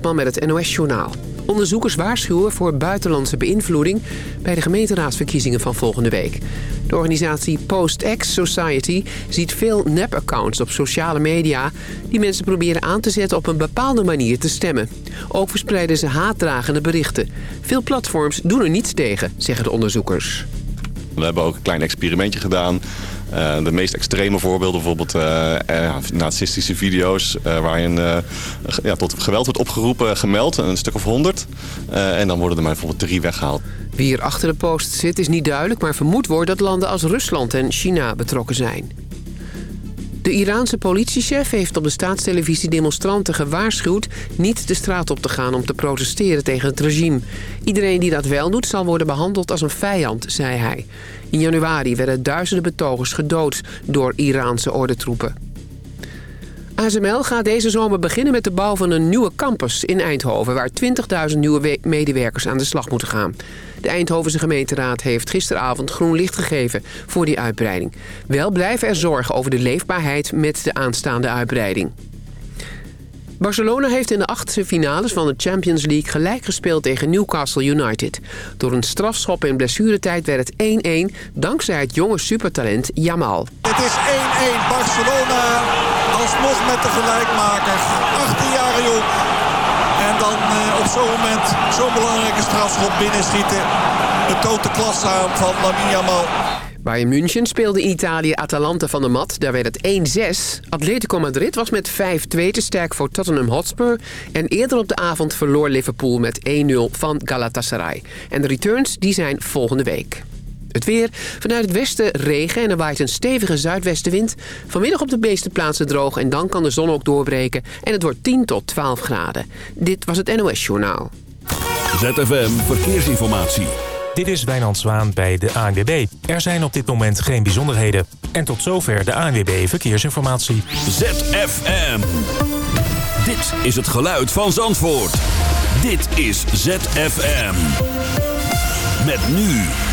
Met het NOS-journaal. Onderzoekers waarschuwen voor buitenlandse beïnvloeding... bij de gemeenteraadsverkiezingen van volgende week. De organisatie Post-X Society ziet veel nep-accounts op sociale media... die mensen proberen aan te zetten op een bepaalde manier te stemmen. Ook verspreiden ze haatdragende berichten. Veel platforms doen er niets tegen, zeggen de onderzoekers. We hebben ook een klein experimentje gedaan. Uh, de meest extreme voorbeelden, bijvoorbeeld uh, uh, nazistische video's... waarin ja, tot geweld wordt opgeroepen, gemeld, een stuk of honderd. en dan worden er maar bijvoorbeeld drie weggehaald. Wie er achter de post zit is niet duidelijk... maar vermoed wordt dat landen als Rusland en China betrokken zijn. De Iraanse politiechef heeft op de staatstelevisie demonstranten gewaarschuwd... niet de straat op te gaan om te protesteren tegen het regime. Iedereen die dat wel doet zal worden behandeld als een vijand, zei hij. In januari werden duizenden betogers gedood door Iraanse ordentroepen. ASML gaat deze zomer beginnen met de bouw van een nieuwe campus in Eindhoven... waar 20.000 nieuwe medewerkers aan de slag moeten gaan. De Eindhovense gemeenteraad heeft gisteravond groen licht gegeven voor die uitbreiding. Wel blijven er zorgen over de leefbaarheid met de aanstaande uitbreiding. Barcelona heeft in de achtste finales van de Champions League gelijk gespeeld tegen Newcastle United. Door een strafschop in blessuretijd werd het 1-1 dankzij het jonge supertalent Jamal. Het is 1-1 Barcelona alsnog met de gelijkmaker. 18 jaar jong. En dan eh, op zo'n moment zo'n belangrijke strafschop binnenschieten. De tote klasse aan van Lamine Jamal. Bayern München speelde Italië Atalanta van de mat. Daar werd het 1-6. Atletico Madrid was met 5-2 te sterk voor Tottenham Hotspur. En eerder op de avond verloor Liverpool met 1-0 van Galatasaray. En de returns die zijn volgende week. Het weer. Vanuit het westen regen en er waait een stevige zuidwestenwind. Vanmiddag op de meeste plaatsen droog en dan kan de zon ook doorbreken. En het wordt 10 tot 12 graden. Dit was het NOS Journaal. ZFM Verkeersinformatie. Dit is Wijnand Zwaan bij de ANWB. Er zijn op dit moment geen bijzonderheden. En tot zover de ANWB Verkeersinformatie. ZFM. Dit is het geluid van Zandvoort. Dit is ZFM. Met nu.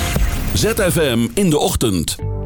ZFM in de ochtend.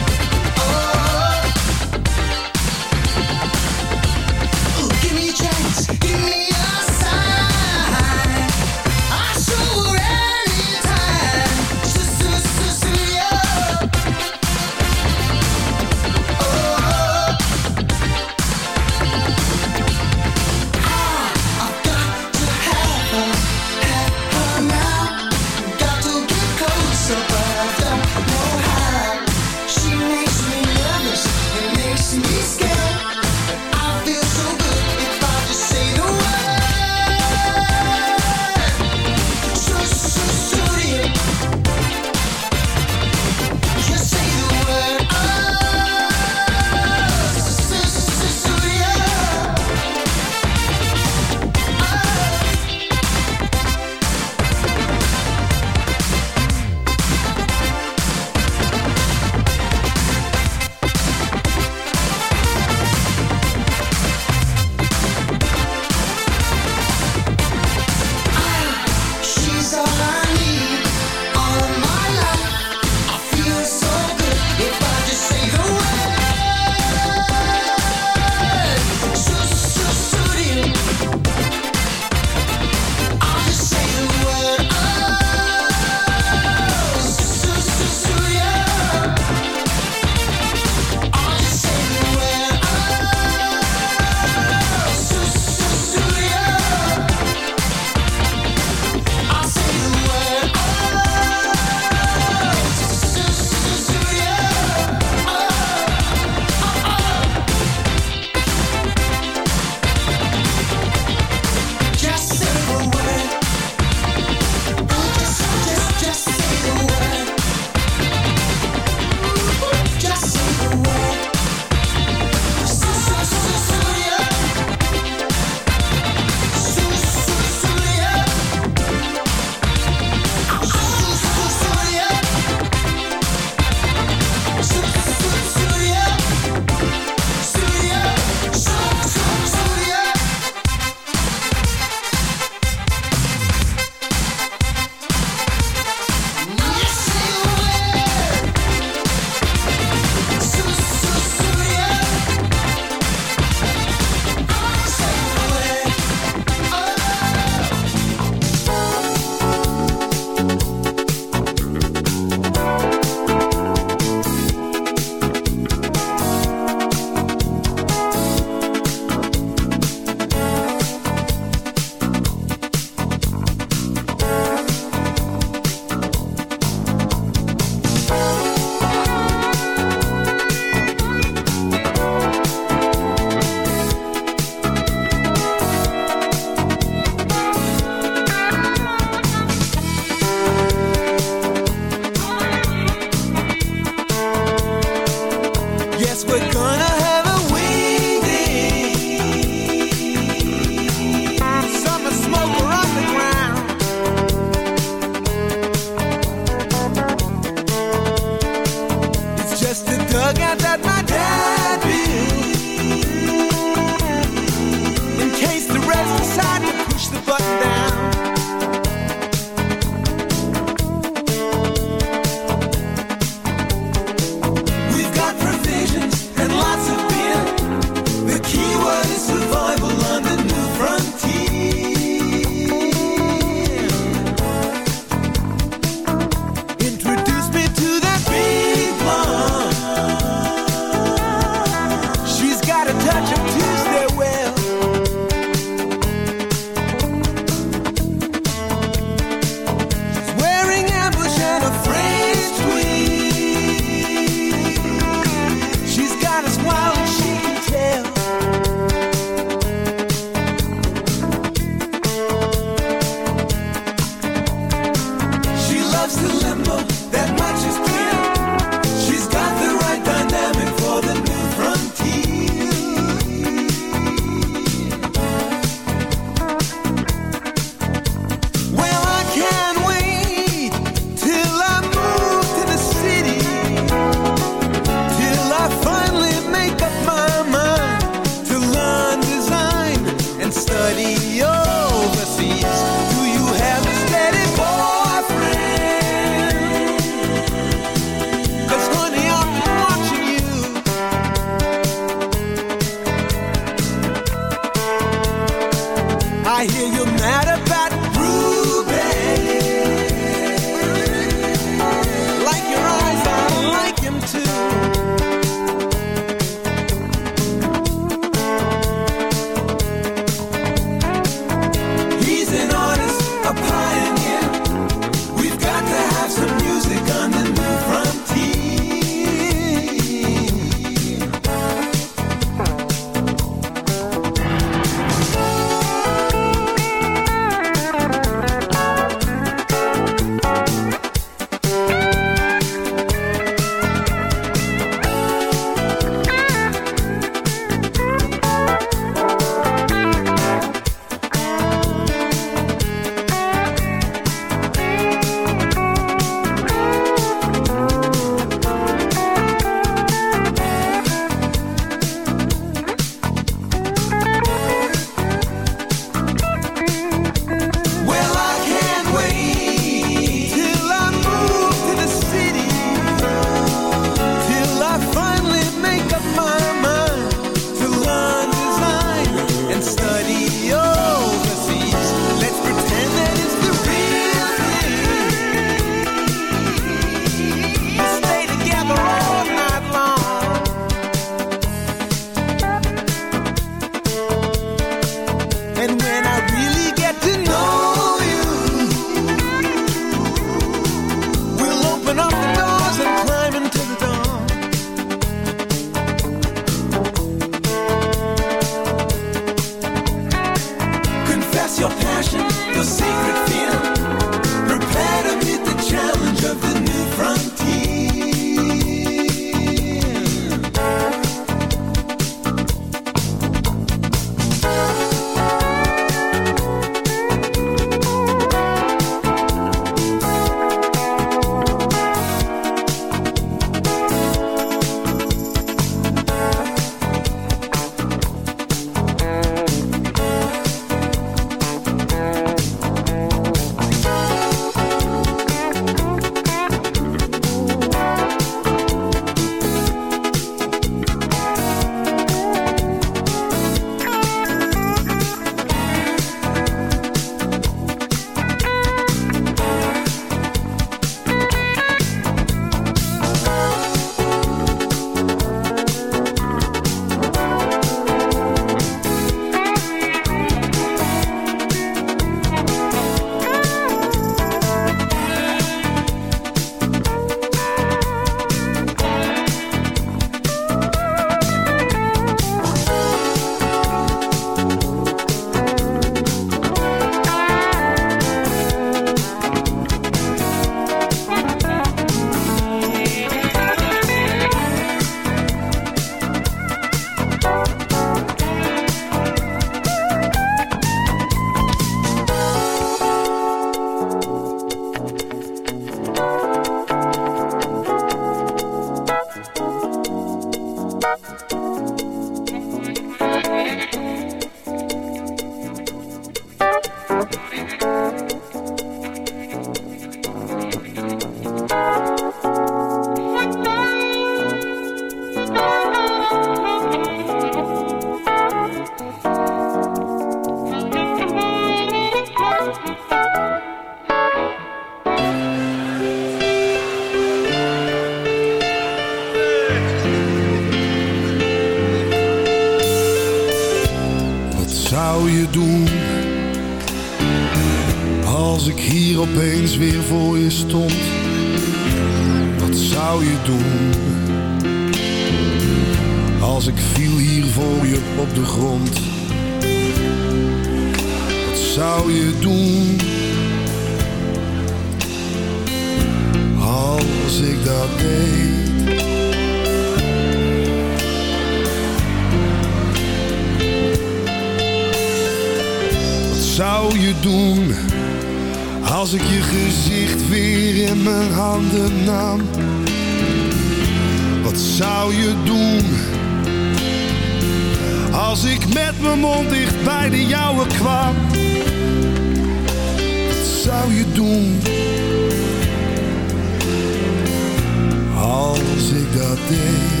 day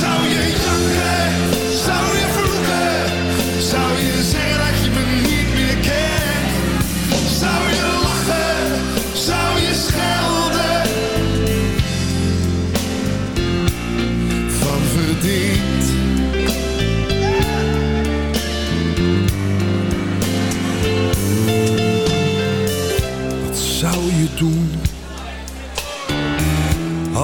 Zou je janken? Zou je vroegen? Zou je zeggen dat je me niet meer kent? Zou je lachen? Zou je schelden? Van verdient. Wat zou je doen?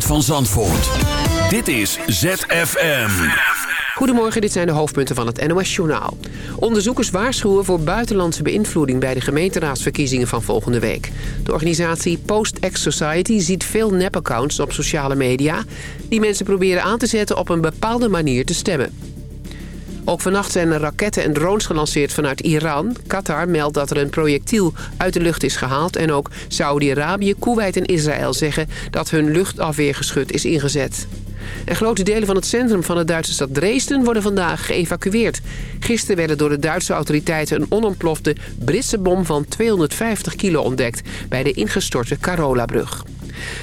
Van Zandvoort. Dit is ZFM. Goedemorgen, dit zijn de hoofdpunten van het NOS-journaal. Onderzoekers waarschuwen voor buitenlandse beïnvloeding... bij de gemeenteraadsverkiezingen van volgende week. De organisatie Post-X Society ziet veel nepaccounts op sociale media... die mensen proberen aan te zetten op een bepaalde manier te stemmen. Ook vannacht zijn er raketten en drones gelanceerd vanuit Iran. Qatar meldt dat er een projectiel uit de lucht is gehaald... en ook Saudi-Arabië, Kuwait en Israël zeggen... dat hun luchtafweergeschut is ingezet. En grote delen van het centrum van de Duitse stad Dresden worden vandaag geëvacueerd. Gisteren werden door de Duitse autoriteiten een onontplofte Britse bom van 250 kilo ontdekt... bij de ingestorte Carola-brug.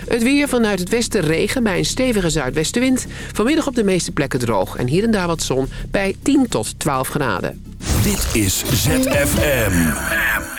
Het weer vanuit het westen regen bij een stevige zuidwestenwind. Vanmiddag op de meeste plekken droog en hier en daar wat zon bij 10 tot 12 graden. Dit is ZFM.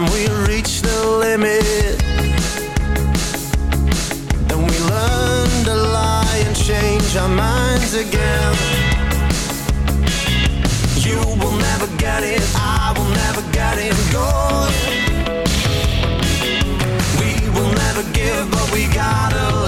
Time we reach the limit. Then we learn to lie and change our minds again. You will never get it, I will never get it. Go. We will never give, but we gotta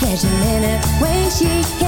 catch a minute when she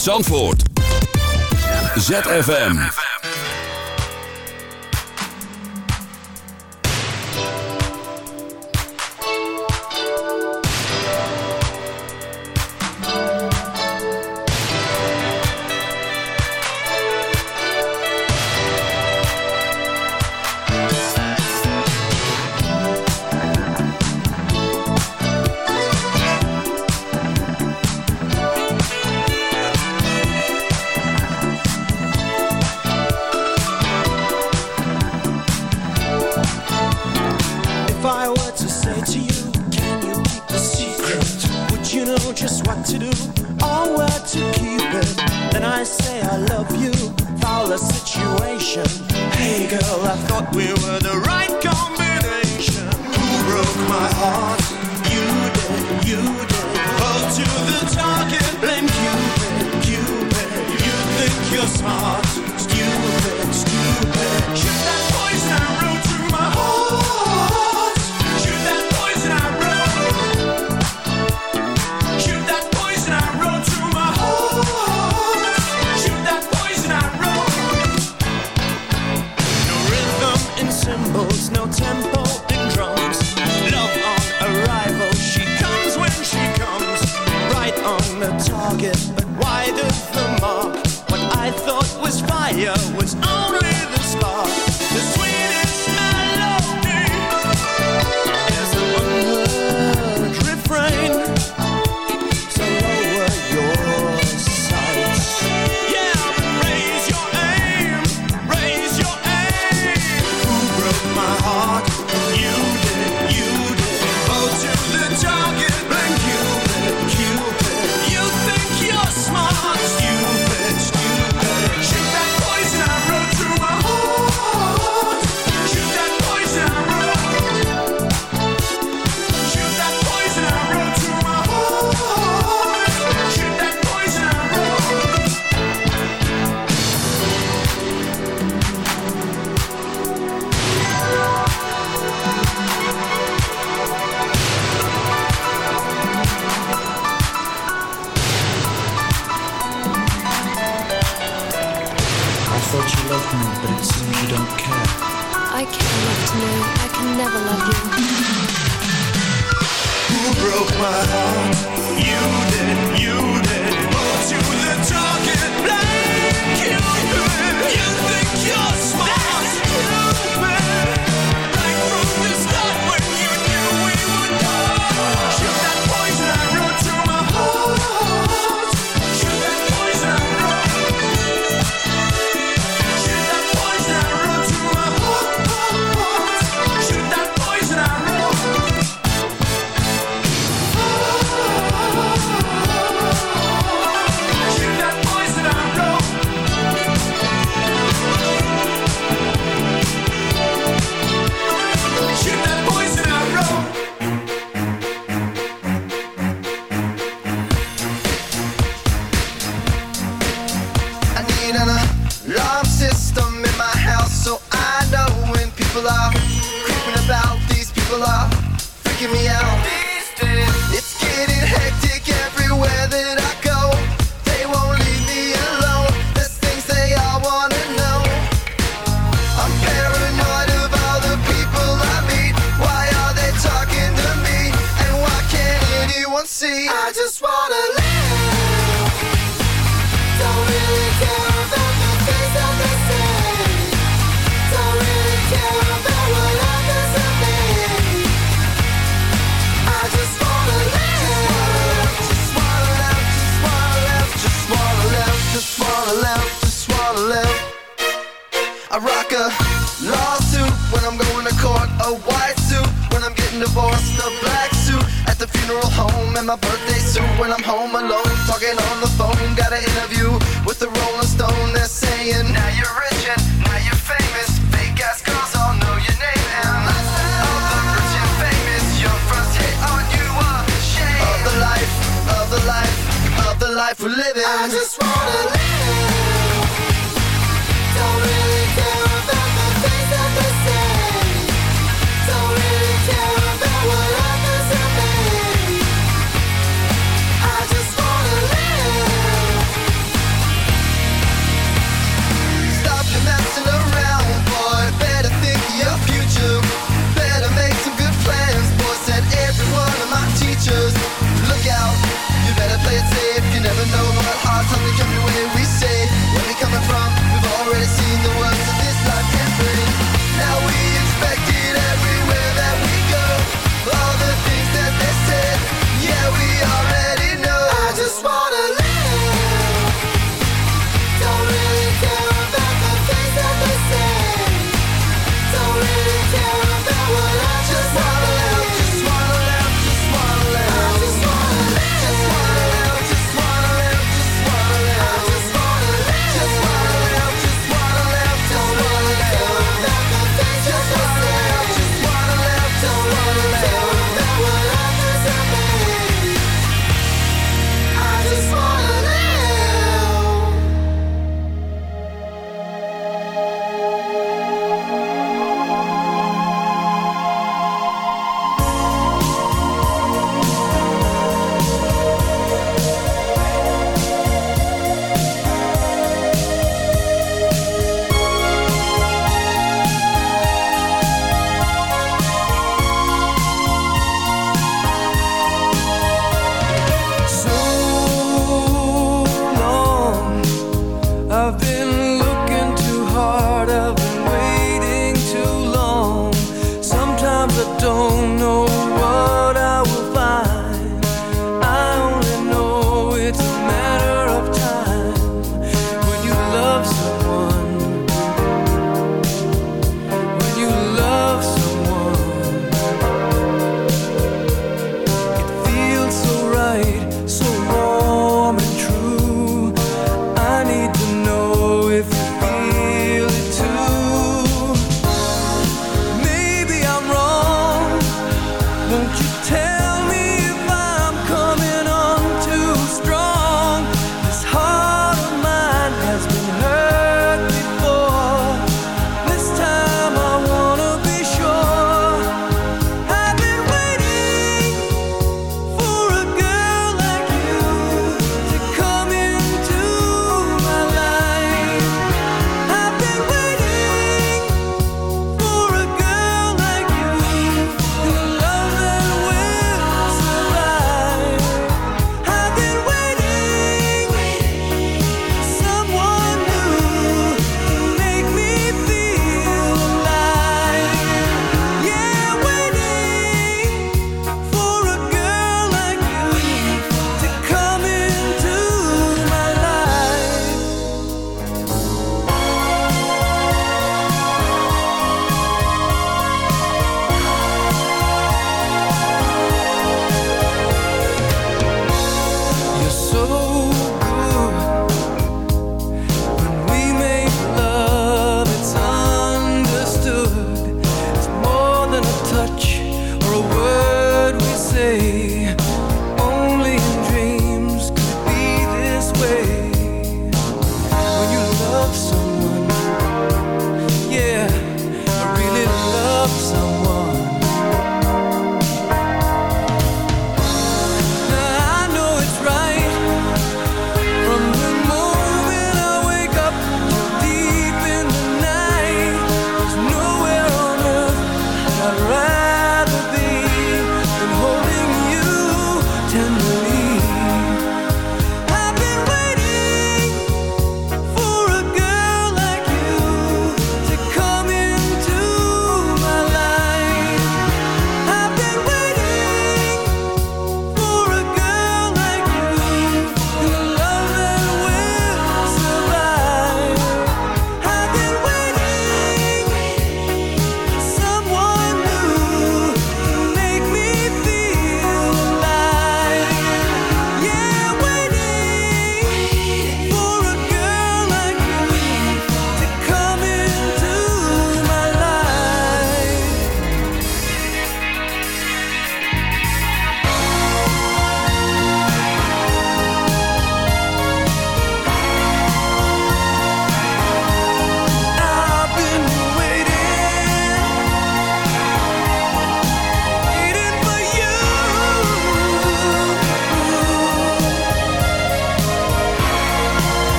Zandvoort. ZFM.